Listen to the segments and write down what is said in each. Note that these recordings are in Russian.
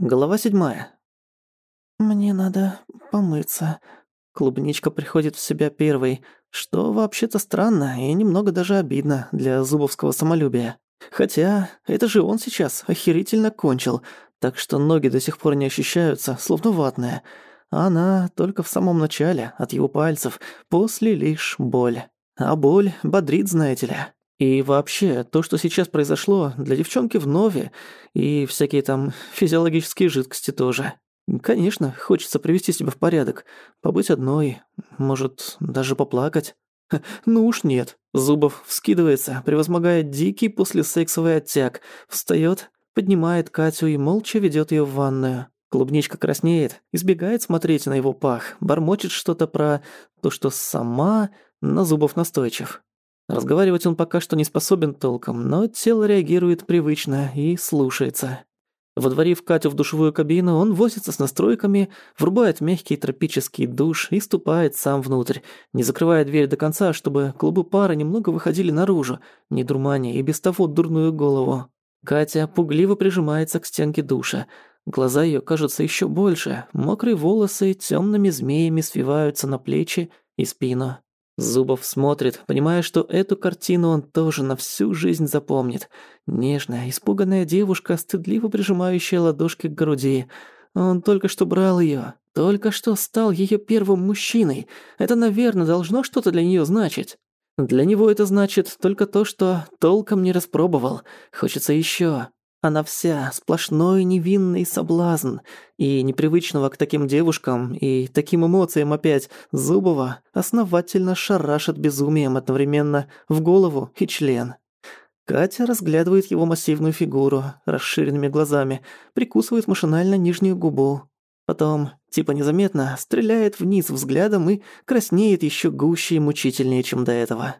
Глава седьмая. «Мне надо помыться». Клубничка приходит в себя первой, что вообще-то странно и немного даже обидно для зубовского самолюбия. Хотя это же он сейчас охерительно кончил, так что ноги до сих пор не ощущаются, словно ватные. А она только в самом начале, от его пальцев, после лишь боль. А боль бодрит, знаете ли. И вообще, то, что сейчас произошло, для девчонки вновь, и всякие там физиологические жидкости тоже. Конечно, хочется привести себя в порядок, побыть одной, может, даже поплакать. Ну уж нет. Зубов вскидывается, превозмогая дикий послесексовый оттяг, встаёт, поднимает Катю и молча ведёт её в ванную. Клубничка краснеет, избегает смотреть на его пах, бормочет что-то про то, что сама, но Зубов настойчив. Разговаривать он пока что не способен толком, но тело реагирует привычно и слушается. Водворив Катю в душевую кабину, он возится с настройками, врубает мягкий тропический душ и ступает сам внутрь, не закрывая дверь до конца, чтобы клубы пара немного выходили наружу, не дурманя и без того дурную голову. Катя пугливо прижимается к стенке душа. Глаза ее кажутся еще больше, мокрые волосы темными змеями свиваются на плечи и спину. Зубов смотрит, понимая, что эту картину он тоже на всю жизнь запомнит. Нежная, испуганная девушка, стыдливо прижимающая ладошки к груди. Он только что брал её, только что стал её первым мужчиной. Это, наверное, должно что-то для неё значить. Для него это значит только то, что толком не распробовал. Хочется ещё. Она вся сплошной невинный соблазн, и непривычного к таким девушкам и таким эмоциям опять Зубова основательно шарашит безумием одновременно в голову и член. Катя разглядывает его массивную фигуру расширенными глазами, прикусывает машинально нижнюю губу. Потом, типа незаметно, стреляет вниз взглядом и краснеет еще гуще и мучительнее, чем до этого.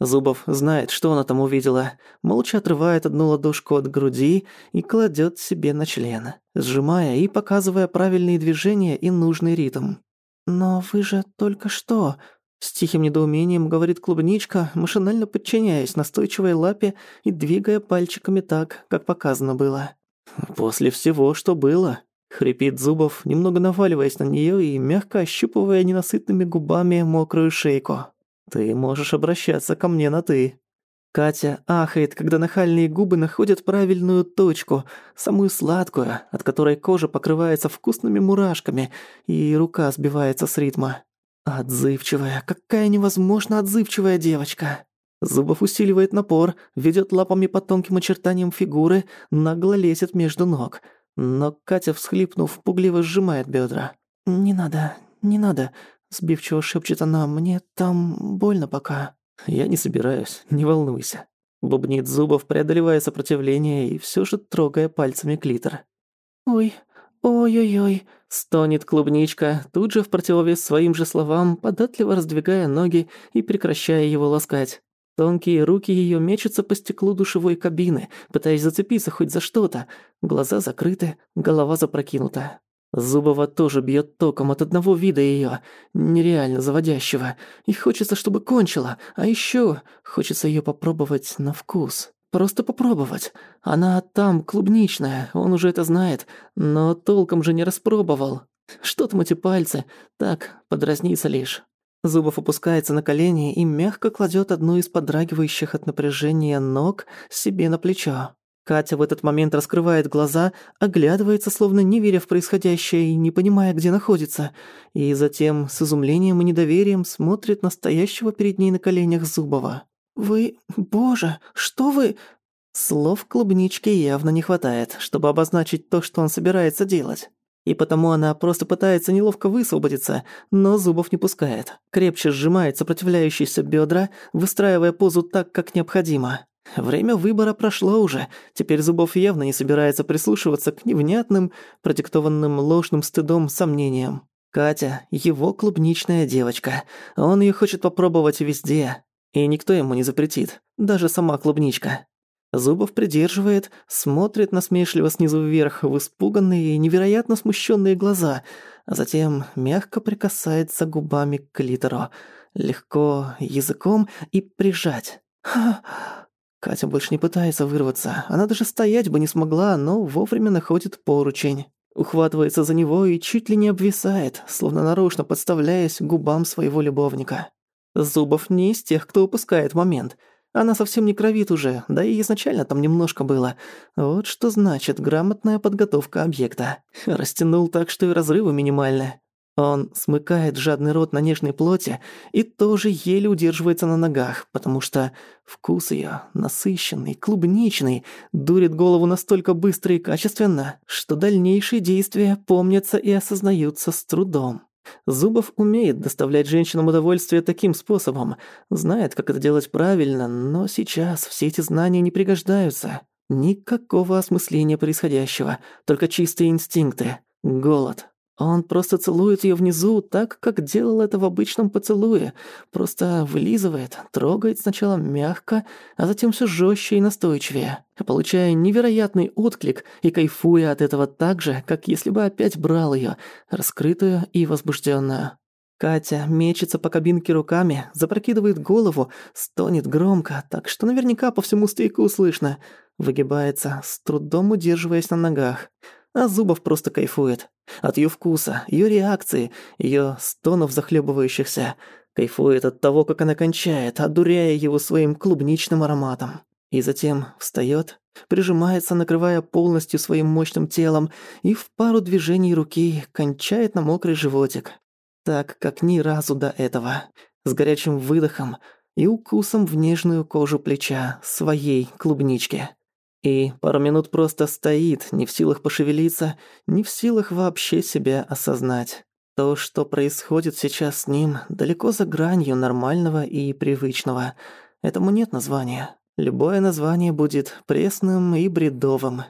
Зубов знает, что она там увидела. Молча отрывает одну ладошку от груди и кладет себе на член, сжимая и показывая правильные движения и нужный ритм. «Но вы же только что...» С тихим недоумением говорит клубничка, машинально подчиняясь настойчивой лапе и двигая пальчиками так, как показано было. «После всего, что было», — хрипит Зубов, немного наваливаясь на неё и мягко ощупывая ненасытными губами мокрую шейку. Ты можешь обращаться ко мне на «ты». Катя ахает, когда нахальные губы находят правильную точку, самую сладкую, от которой кожа покрывается вкусными мурашками, и рука сбивается с ритма. Отзывчивая, какая невозможно отзывчивая девочка. Зубов усиливает напор, ведет лапами по тонким очертаниям фигуры, нагло лезет между ног. Но Катя, всхлипнув, пугливо сжимает бедра. «Не надо, не надо, Сбивчиво шепчет она, мне там больно пока. Я не собираюсь, не волнуйся. Бубнит Зубов, преодолевая сопротивление и все же трогая пальцами клитор. Ой, ой-ой-ой, стонет клубничка, тут же в противовес своим же словам, податливо раздвигая ноги и прекращая его ласкать. Тонкие руки ее мечутся по стеклу душевой кабины, пытаясь зацепиться хоть за что-то. Глаза закрыты, голова запрокинута. Зубова тоже бьет током от одного вида ее, нереально заводящего. И хочется, чтобы кончила. А еще хочется ее попробовать на вкус. Просто попробовать. Она там клубничная, он уже это знает, но толком же не распробовал. Что там эти пальцы? Так, подразниться лишь. Зубов опускается на колени и мягко кладет одну из подрагивающих от напряжения ног себе на плечо. Катя в этот момент раскрывает глаза, оглядывается, словно не веря в происходящее и не понимая, где находится, и затем с изумлением и недоверием смотрит на стоящего перед ней на коленях Зубова. «Вы... Боже, что вы...» Слов клубнички явно не хватает, чтобы обозначить то, что он собирается делать. И потому она просто пытается неловко высвободиться, но Зубов не пускает. Крепче сжимает сопротивляющиеся бедра, выстраивая позу так, как необходимо. Время выбора прошло уже, теперь Зубов явно не собирается прислушиваться к невнятным, продиктованным ложным стыдом сомнениям. Катя – его клубничная девочка. Он ее хочет попробовать везде. И никто ему не запретит, даже сама клубничка. Зубов придерживает, смотрит насмешливо снизу вверх в испуганные и невероятно смущенные глаза, а затем мягко прикасается губами к клитору, легко языком и прижать. Катя больше не пытается вырваться. Она даже стоять бы не смогла, но вовремя находит поручень. Ухватывается за него и чуть ли не обвисает, словно нарочно подставляясь губам своего любовника. Зубов не из тех, кто упускает момент. Она совсем не кровит уже, да и изначально там немножко было. Вот что значит грамотная подготовка объекта. Растянул так, что и разрывы минимальны. Он смыкает жадный рот на нежной плоти и тоже еле удерживается на ногах, потому что вкус её, насыщенный, клубничный, дурит голову настолько быстро и качественно, что дальнейшие действия помнятся и осознаются с трудом. Зубов умеет доставлять женщинам удовольствие таким способом, знает, как это делать правильно, но сейчас все эти знания не пригождаются. Никакого осмысления происходящего, только чистые инстинкты, голод, он просто целует её внизу так, как делал это в обычном поцелуе. Просто вылизывает, трогает сначала мягко, а затем всё жёстче и настойчивее, получая невероятный отклик и кайфуя от этого так же, как если бы опять брал её, раскрытую и возбуждённую. Катя мечется по кабинке руками, запрокидывает голову, стонет громко, так что наверняка по всему стейку слышно. Выгибается, с трудом удерживаясь на ногах а Зубов просто кайфует. От её вкуса, её реакции, её стонов захлебывающихся. Кайфует от того, как она кончает, одуряя его своим клубничным ароматом. И затем встаёт, прижимается, накрывая полностью своим мощным телом, и в пару движений руки кончает на мокрый животик. Так, как ни разу до этого. С горячим выдохом и укусом в нежную кожу плеча своей клубнички. И пару минут просто стоит, не в силах пошевелиться, не в силах вообще себя осознать. То, что происходит сейчас с ним, далеко за гранью нормального и привычного. Этому нет названия. Любое название будет пресным и бредовым.